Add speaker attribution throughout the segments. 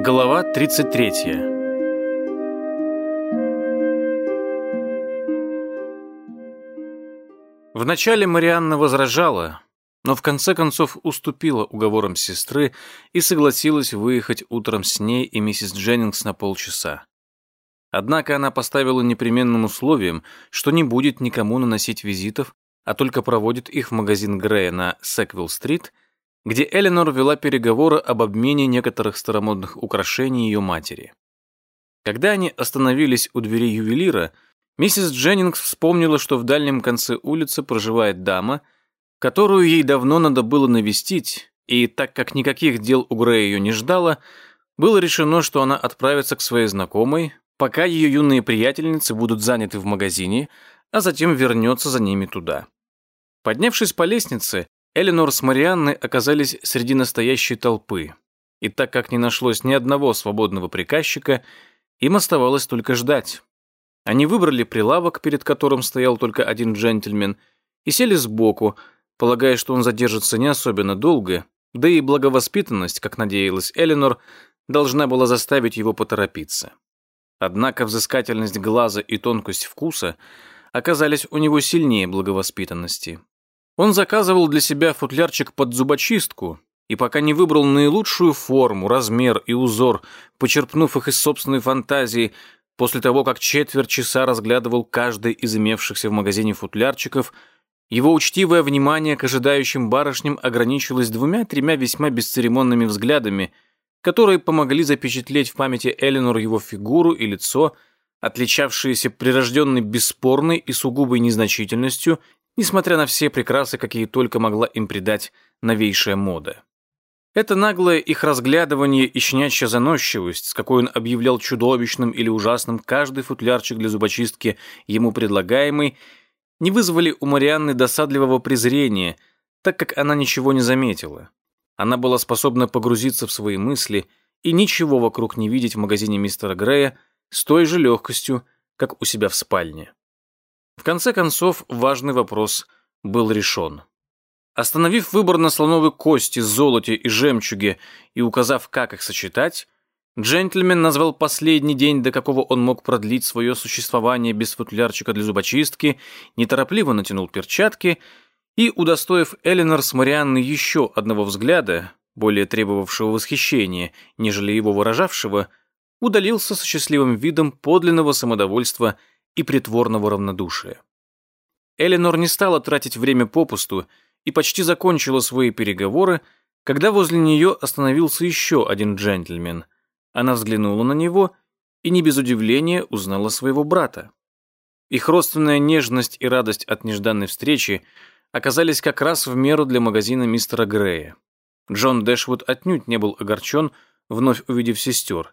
Speaker 1: Глава 33 Вначале Марианна возражала, но в конце концов уступила уговорам сестры и согласилась выехать утром с ней и миссис Дженнингс на полчаса. Однако она поставила непременным условием, что не будет никому наносить визитов, а только проводит их в магазин Грея на Секвилл-стрит, где Эленор вела переговоры об обмене некоторых старомодных украшений ее матери. Когда они остановились у двери ювелира, миссис Дженнингс вспомнила, что в дальнем конце улицы проживает дама, которую ей давно надо было навестить, и так как никаких дел у Грея ее не ждала, было решено, что она отправится к своей знакомой, пока ее юные приятельницы будут заняты в магазине, а затем вернется за ними туда. Поднявшись по лестнице, Эленор с Марианной оказались среди настоящей толпы. И так как не нашлось ни одного свободного приказчика, им оставалось только ждать. Они выбрали прилавок, перед которым стоял только один джентльмен, и сели сбоку, полагая, что он задержится не особенно долго, да и благовоспитанность, как надеялась Эленор, должна была заставить его поторопиться. Однако взыскательность глаза и тонкость вкуса оказались у него сильнее благовоспитанности. Он заказывал для себя футлярчик под зубочистку и пока не выбрал наилучшую форму, размер и узор, почерпнув их из собственной фантазии, после того, как четверть часа разглядывал каждый из имевшихся в магазине футлярчиков, его учтивое внимание к ожидающим барышням ограничилось двумя-тремя весьма бесцеремонными взглядами, которые помогли запечатлеть в памяти Эленор его фигуру и лицо, отличавшиеся прирожденной бесспорной и сугубой незначительностью несмотря на все прекрасы, какие только могла им придать новейшая мода. Это наглое их разглядывание и щенячья заносчивость, с какой он объявлял чудовищным или ужасным каждый футлярчик для зубочистки, ему предлагаемый, не вызвали у Марианны досадливого презрения, так как она ничего не заметила. Она была способна погрузиться в свои мысли и ничего вокруг не видеть в магазине мистера Грея с той же легкостью, как у себя в спальне. В конце концов, важный вопрос был решен. Остановив выбор на слоновой кости, золоте и жемчуге и указав, как их сочетать, джентльмен назвал последний день, до какого он мог продлить свое существование без футлярчика для зубочистки, неторопливо натянул перчатки и, удостоив Эленор с Марианной еще одного взгляда, более требовавшего восхищения, нежели его выражавшего, удалился со счастливым видом подлинного самодовольства и притворного равнодушия. Эленор не стала тратить время попусту и почти закончила свои переговоры, когда возле нее остановился еще один джентльмен. Она взглянула на него и не без удивления узнала своего брата. Их родственная нежность и радость от нежданной встречи оказались как раз в меру для магазина мистера Грея. Джон Дэшвуд отнюдь не был огорчен, вновь увидев сестер.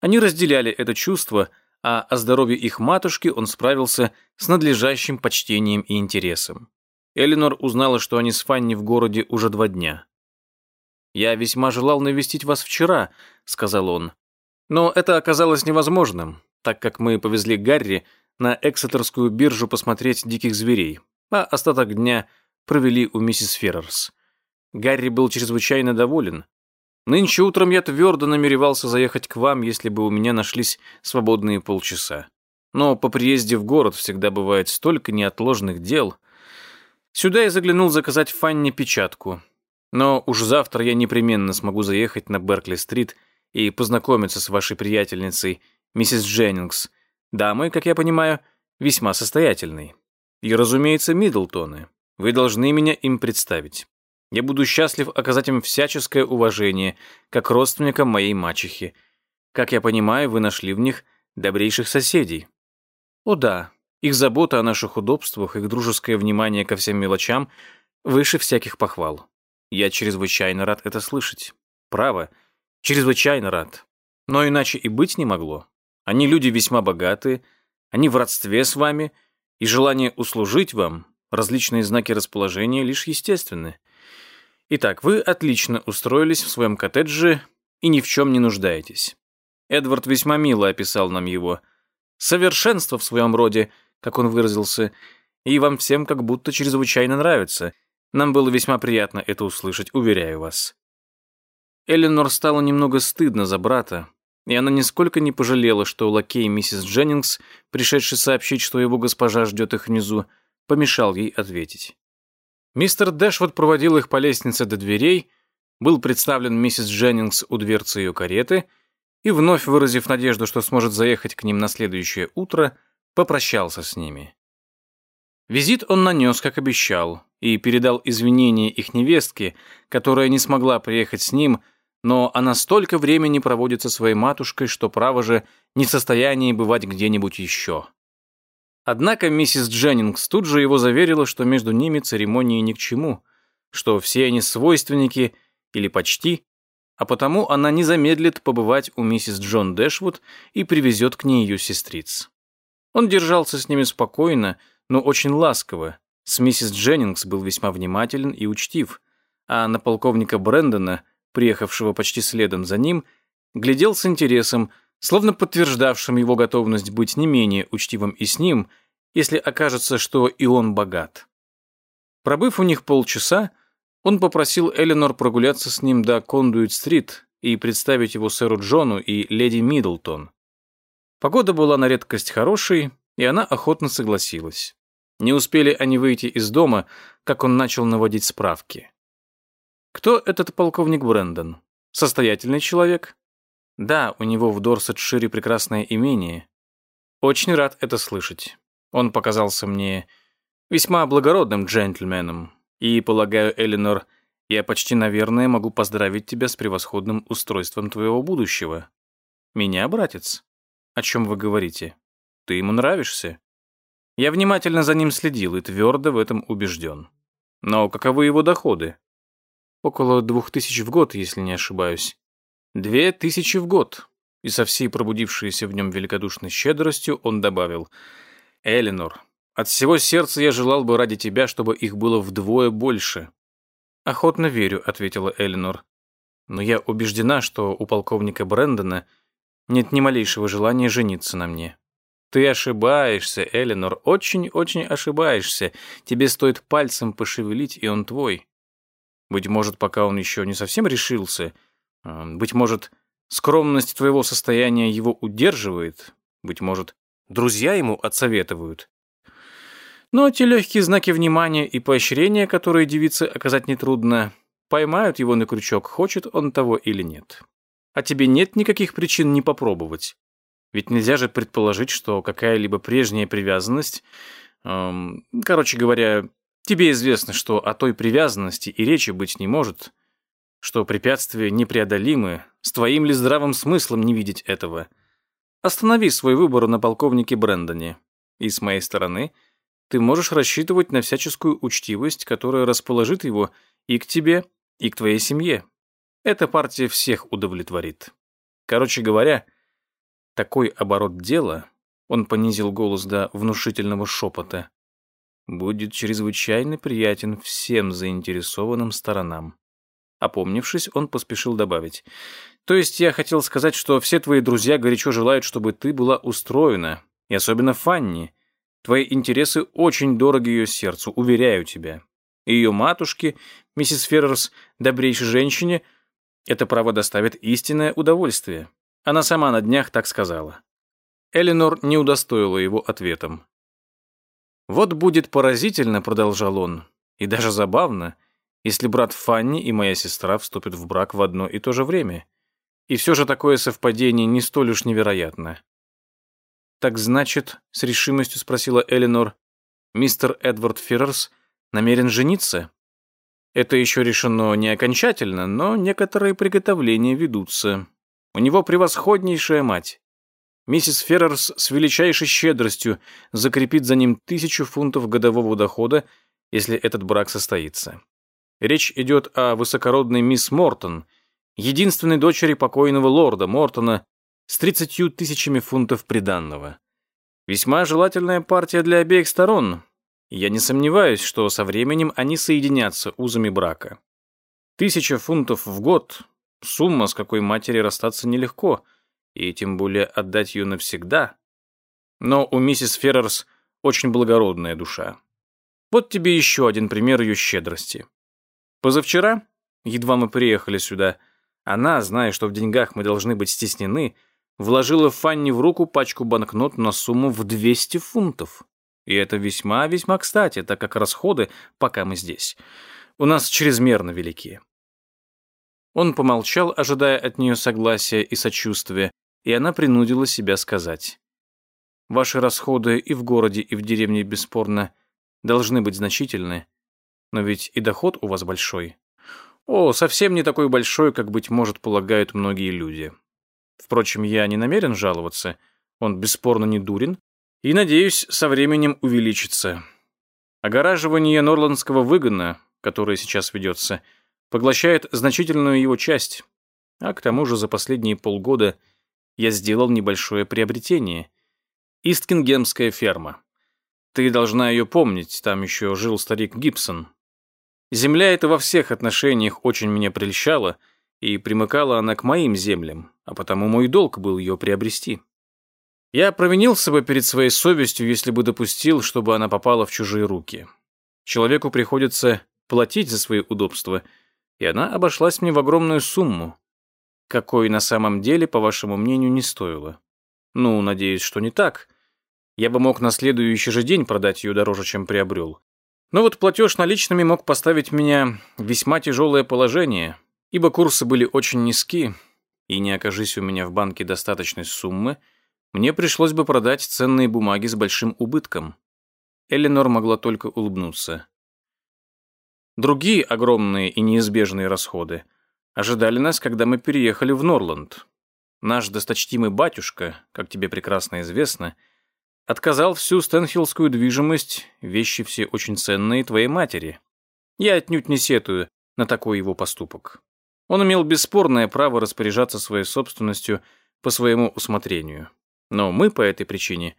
Speaker 1: Они разделяли это чувство – а о здоровье их матушки он справился с надлежащим почтением и интересом. Эленор узнала, что они с Фанни в городе уже два дня. «Я весьма желал навестить вас вчера», — сказал он. «Но это оказалось невозможным, так как мы повезли Гарри на Эксетерскую биржу посмотреть диких зверей, а остаток дня провели у миссис Феррерс. Гарри был чрезвычайно доволен, Нынче утром я твердо намеревался заехать к вам, если бы у меня нашлись свободные полчаса. Но по приезде в город всегда бывает столько неотложных дел. Сюда я заглянул заказать Фанне печатку. Но уж завтра я непременно смогу заехать на Беркли-стрит и познакомиться с вашей приятельницей, миссис Дженнингс, дамой, как я понимаю, весьма состоятельной. И, разумеется, Миддлтоны. Вы должны меня им представить. Я буду счастлив оказать им всяческое уважение, как родственникам моей мачехи. Как я понимаю, вы нашли в них добрейших соседей. О да, их забота о наших удобствах, их дружеское внимание ко всем мелочам выше всяких похвал. Я чрезвычайно рад это слышать. Право, чрезвычайно рад. Но иначе и быть не могло. Они люди весьма богатые, они в родстве с вами, и желание услужить вам, различные знаки расположения лишь естественны. Итак, вы отлично устроились в своем коттедже и ни в чем не нуждаетесь. Эдвард весьма мило описал нам его. Совершенство в своем роде, как он выразился, и вам всем как будто чрезвычайно нравится. Нам было весьма приятно это услышать, уверяю вас. Эленор стало немного стыдно за брата, и она нисколько не пожалела, что лакей миссис Дженнингс, пришедший сообщить, что его госпожа ждет их внизу, помешал ей ответить. Мистер Дэшвуд проводил их по лестнице до дверей, был представлен миссис Дженнингс у дверцы ее кареты и, вновь выразив надежду, что сможет заехать к ним на следующее утро, попрощался с ними. Визит он нанес, как обещал, и передал извинения их невестке, которая не смогла приехать с ним, но она столько времени проводит со своей матушкой, что, право же, не в состоянии бывать где-нибудь еще. Однако миссис Дженнингс тут же его заверила, что между ними церемонии ни к чему, что все они свойственники или почти, а потому она не замедлит побывать у миссис Джон Дэшвуд и привезет к ней ее сестриц. Он держался с ними спокойно, но очень ласково. С миссис Дженнингс был весьма внимателен и учтив, а на полковника Брэндона, приехавшего почти следом за ним, глядел с интересом, словно подтверждавшим его готовность быть не менее учтивым и с ним, если окажется, что и он богат. Пробыв у них полчаса, он попросил Эленор прогуляться с ним до Кондуит-стрит и представить его сэру Джону и леди Миддлтон. Погода была на редкость хорошей, и она охотно согласилась. Не успели они выйти из дома, как он начал наводить справки. Кто этот полковник Брэндон? Состоятельный человек? Да, у него в Дорсетшире прекрасное имение. Очень рад это слышать. Он показался мне весьма благородным джентльменом. И, полагаю, Эленор, я почти, наверное, могу поздравить тебя с превосходным устройством твоего будущего. Меня, братец? О чем вы говорите? Ты ему нравишься? Я внимательно за ним следил и твердо в этом убежден. Но каковы его доходы? Около двух тысяч в год, если не ошибаюсь. Две тысячи в год. И со всей пробудившейся в нем великодушной щедростью он добавил. «Эленор, от всего сердца я желал бы ради тебя, чтобы их было вдвое больше». «Охотно верю», — ответила Эленор. «Но я убеждена, что у полковника Брэндона нет ни малейшего желания жениться на мне. Ты ошибаешься, Эленор, очень-очень ошибаешься. Тебе стоит пальцем пошевелить, и он твой. Быть может, пока он еще не совсем решился. А, быть может, скромность твоего состояния его удерживает. Быть может, друзья ему отсоветуют. Но те легкие знаки внимания и поощрения, которые девице оказать нетрудно, поймают его на крючок, хочет он того или нет. А тебе нет никаких причин не попробовать. Ведь нельзя же предположить, что какая-либо прежняя привязанность... Эм, короче говоря, тебе известно, что о той привязанности и речи быть не может, что препятствия непреодолимы, с твоим ли здравым смыслом не видеть этого. Останови свой выбор на полковнике Брэндоне. И с моей стороны ты можешь рассчитывать на всяческую учтивость, которая расположит его и к тебе, и к твоей семье. Эта партия всех удовлетворит. Короче говоря, такой оборот дела, он понизил голос до внушительного шепота, будет чрезвычайно приятен всем заинтересованным сторонам. Опомнившись, он поспешил добавить. «То есть я хотел сказать, что все твои друзья горячо желают, чтобы ты была устроена, и особенно Фанни. Твои интересы очень дороги ее сердцу, уверяю тебя. И ее матушке, миссис Феррерс, добрейшей женщине, это право доставит истинное удовольствие. Она сама на днях так сказала. Эленор не удостоила его ответом. «Вот будет поразительно», — продолжал он, — «и даже забавно, если брат Фанни и моя сестра вступят в брак в одно и то же время. И все же такое совпадение не столь уж невероятно». «Так значит», — с решимостью спросила Эленор, «мистер Эдвард Феррерс намерен жениться?» «Это еще решено не окончательно, но некоторые приготовления ведутся. У него превосходнейшая мать. Миссис Феррерс с величайшей щедростью закрепит за ним тысячу фунтов годового дохода, если этот брак состоится. Речь идет о высокородной мисс Мортон, единственной дочери покойного лорда Мортона с тридцатью тысячами фунтов приданного. Весьма желательная партия для обеих сторон. Я не сомневаюсь, что со временем они соединятся узами брака. Тысяча фунтов в год Сумма, с какой матери расстаться нелегко, и тем более отдать ее навсегда. Но у миссис Феррерс очень благородная душа. Вот тебе еще один пример ее щедрости. Позавчера, едва мы приехали сюда, Она, зная, что в деньгах мы должны быть стеснены, вложила Фанни в руку пачку банкнот на сумму в 200 фунтов. И это весьма-весьма кстати, так как расходы, пока мы здесь, у нас чрезмерно велики. Он помолчал, ожидая от нее согласия и сочувствия, и она принудила себя сказать. «Ваши расходы и в городе, и в деревне, бесспорно, должны быть значительны, но ведь и доход у вас большой. О, совсем не такой большой, как, быть может, полагают многие люди. Впрочем, я не намерен жаловаться, он бесспорно не дурен, и, надеюсь, со временем увеличится. Огораживание Норландского выгона, которое сейчас ведется, поглощает значительную его часть, а к тому же за последние полгода я сделал небольшое приобретение. Исткингемская ферма. Ты должна ее помнить, там еще жил старик Гибсон. Земля эта во всех отношениях очень меня прельщала, и примыкала она к моим землям, а потому мой долг был ее приобрести. Я провинился бы перед своей совестью, если бы допустил, чтобы она попала в чужие руки. Человеку приходится платить за свои удобства, и она обошлась мне в огромную сумму, какой на самом деле, по вашему мнению, не стоила. Ну, надеюсь, что не так. Я бы мог на следующий же день продать ее дороже, чем приобрел. Но вот платеж наличными мог поставить меня в весьма тяжелое положение, ибо курсы были очень низки, и не окажись у меня в банке достаточной суммы, мне пришлось бы продать ценные бумаги с большим убытком. Эленор могла только улыбнуться. Другие огромные и неизбежные расходы ожидали нас, когда мы переехали в Норланд. Наш досточтимый батюшка, как тебе прекрасно известно, — Отказал всю Стэнхиллскую движимость, вещи все очень ценные твоей матери. Я отнюдь не сетую на такой его поступок. Он имел бесспорное право распоряжаться своей собственностью по своему усмотрению. Но мы по этой причине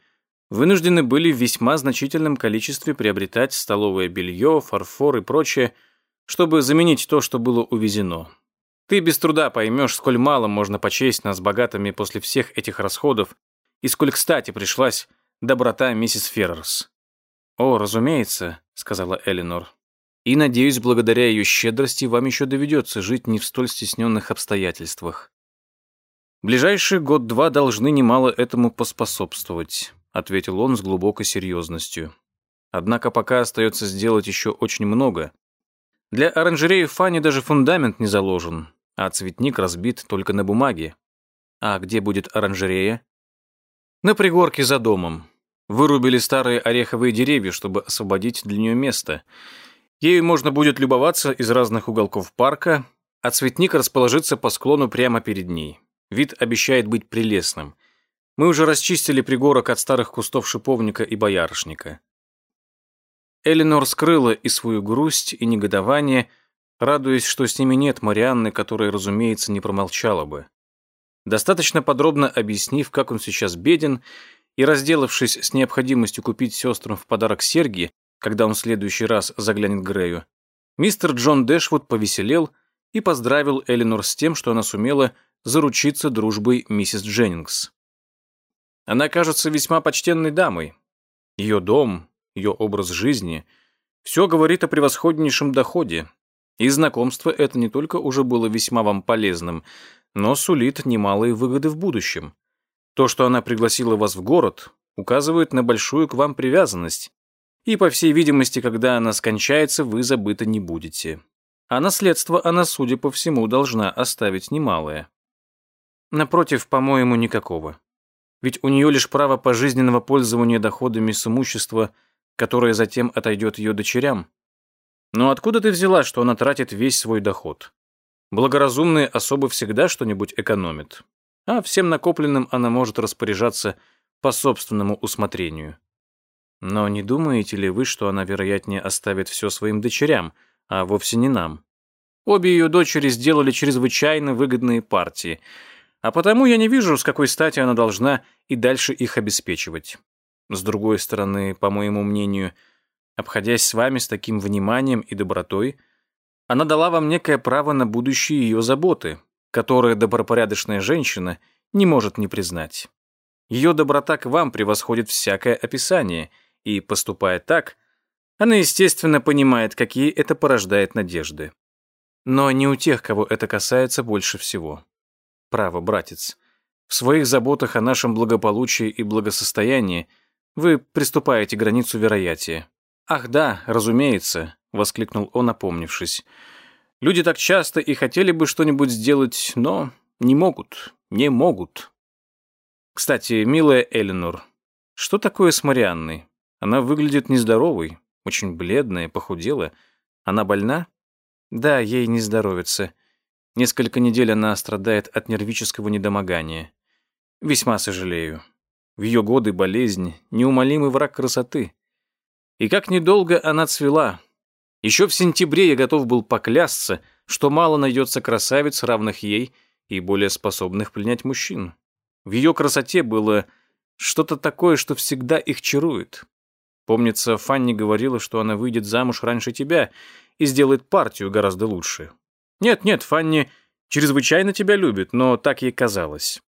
Speaker 1: вынуждены были в весьма значительном количестве приобретать столовое белье, фарфор и прочее, чтобы заменить то, что было увезено. Ты без труда поймешь, сколь мало можно почесть нас богатыми после всех этих расходов и сколь кстати пришлась доброта миссис Феррерс. «О, разумеется», — сказала Элинор. «И, надеюсь, благодаря ее щедрости вам еще доведется жить не в столь стесненных обстоятельствах». «Ближайший год-два должны немало этому поспособствовать», — ответил он с глубокой серьезностью. «Однако пока остается сделать еще очень много. Для оранжереи Фанни даже фундамент не заложен, а цветник разбит только на бумаге. А где будет оранжерея?» На пригорке за домом. Вырубили старые ореховые деревья, чтобы освободить для нее место. Ею можно будет любоваться из разных уголков парка, а цветник расположится по склону прямо перед ней. Вид обещает быть прелестным. Мы уже расчистили пригорок от старых кустов шиповника и боярышника. Эленор скрыла и свою грусть, и негодование, радуясь, что с ними нет Марианны, которая, разумеется, не промолчала бы. Достаточно подробно объяснив, как он сейчас беден, и разделавшись с необходимостью купить сестрам в подарок серьги, когда он в следующий раз заглянет Грею, мистер Джон Дэшвуд повеселел и поздравил Эленор с тем, что она сумела заручиться дружбой миссис Дженнингс. Она кажется весьма почтенной дамой. Ее дом, ее образ жизни — все говорит о превосходнейшем доходе, и знакомство это не только уже было весьма вам полезным — но сулит немалые выгоды в будущем. То, что она пригласила вас в город, указывает на большую к вам привязанность, и, по всей видимости, когда она скончается, вы забыты не будете. А наследство она, судя по всему, должна оставить немалое. Напротив, по-моему, никакого. Ведь у нее лишь право пожизненного пользования доходами с имущества, которое затем отойдет ее дочерям. Но откуда ты взяла, что она тратит весь свой доход? Благоразумные особы всегда что-нибудь экономят, а всем накопленным она может распоряжаться по собственному усмотрению. Но не думаете ли вы, что она, вероятнее, оставит все своим дочерям, а вовсе не нам? Обе ее дочери сделали чрезвычайно выгодные партии, а потому я не вижу, с какой стати она должна и дальше их обеспечивать. С другой стороны, по моему мнению, обходясь с вами с таким вниманием и добротой, она дала вам некое право на будущие ее заботы, которое добропорядочная женщина не может не признать. Ее доброта к вам превосходит всякое описание, и, поступая так, она, естественно, понимает, какие это порождает надежды. но не у тех, кого это касается больше всего. Право, братец. В своих заботах о нашем благополучии и благосостоянии вы приступаете границу вероятия. Ах да, разумеется, воскликнул он, опомнившись. Люди так часто и хотели бы что-нибудь сделать, но не могут, не могут. Кстати, милая Эленор, что такое с Марианной? Она выглядит нездоровой, очень бледная, похудела. Она больна? Да, ей не здоровится. Несколько недель она страдает от нервического недомогания. Весьма сожалею. В ее годы болезнь — неумолимый враг красоты. И как недолго она цвела. Еще в сентябре я готов был поклясться, что мало найдется красавиц, равных ей и более способных пленять мужчин. В ее красоте было что-то такое, что всегда их чарует. Помнится, Фанни говорила, что она выйдет замуж раньше тебя и сделает партию гораздо лучше. Нет-нет, Фанни чрезвычайно тебя любит, но так ей казалось.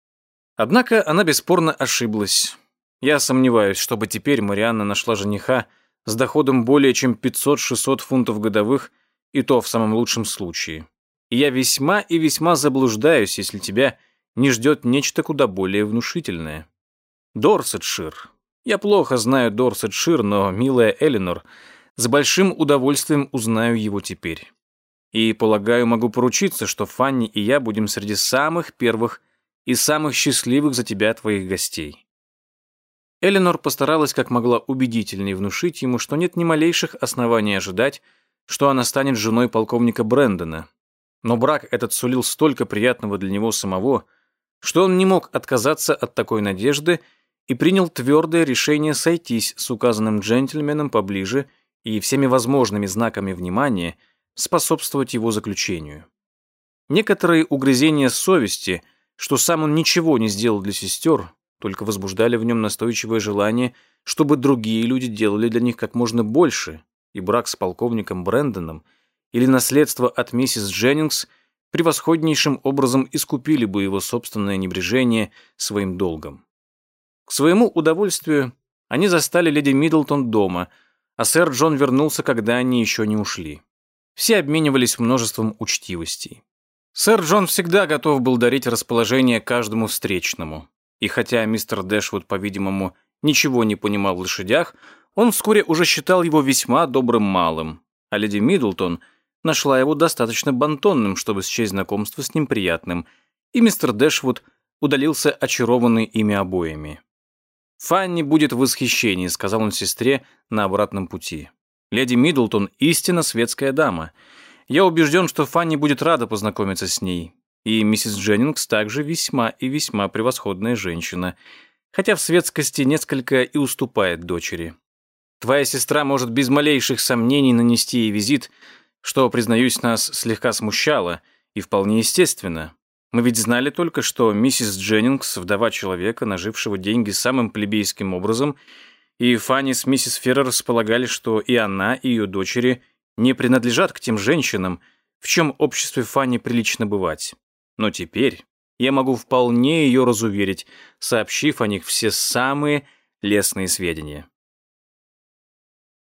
Speaker 1: Однако она бесспорно ошиблась. Я сомневаюсь, чтобы теперь Марианна нашла жениха с доходом более чем 500-600 фунтов годовых, и то в самом лучшем случае. И я весьма и весьма заблуждаюсь, если тебя не ждет нечто куда более внушительное. Дорсетшир. Я плохо знаю Дорсетшир, но, милая Эленор, с большим удовольствием узнаю его теперь. И, полагаю, могу поручиться, что Фанни и я будем среди самых первых и самых счастливых за тебя твоих гостей. Эленор постаралась как могла убедительнее внушить ему, что нет ни малейших оснований ожидать, что она станет женой полковника Брэндона. Но брак этот сулил столько приятного для него самого, что он не мог отказаться от такой надежды и принял твердое решение сойтись с указанным джентльменом поближе и всеми возможными знаками внимания способствовать его заключению. Некоторые угрызения совести, что сам он ничего не сделал для сестер, только возбуждали в нем настойчивое желание, чтобы другие люди делали для них как можно больше, и брак с полковником Брэндоном или наследство от миссис Дженнингс превосходнейшим образом искупили бы его собственное небрежение своим долгом. К своему удовольствию они застали леди Миддлтон дома, а сэр Джон вернулся, когда они еще не ушли. Все обменивались множеством учтивостей. Сэр Джон всегда готов был дарить расположение каждому встречному. И хотя мистер Дэшвуд, по-видимому, ничего не понимал в лошадях, он вскоре уже считал его весьма добрым малым, а леди Миддлтон нашла его достаточно бантонным, чтобы счесть знакомство с ним приятным, и мистер Дэшвуд удалился очарованный ими обоими. «Фанни будет в восхищении», — сказал он сестре на обратном пути. «Леди Миддлтон — истинно светская дама. Я убежден, что Фанни будет рада познакомиться с ней. И миссис Дженнингс также весьма и весьма превосходная женщина, хотя в светскости несколько и уступает дочери. Твоя сестра может без малейших сомнений нанести ей визит, что, признаюсь, нас слегка смущало, и вполне естественно. Мы ведь знали только, что миссис Дженнингс, вдова человека, нажившего деньги самым плебейским образом, и Фанни с миссис Феррер располагали, что и она, и ее дочери не принадлежат к тем женщинам, в чем обществе Фанни прилично бывать. Но теперь я могу вполне ее разуверить, сообщив о них все самые лестные сведения.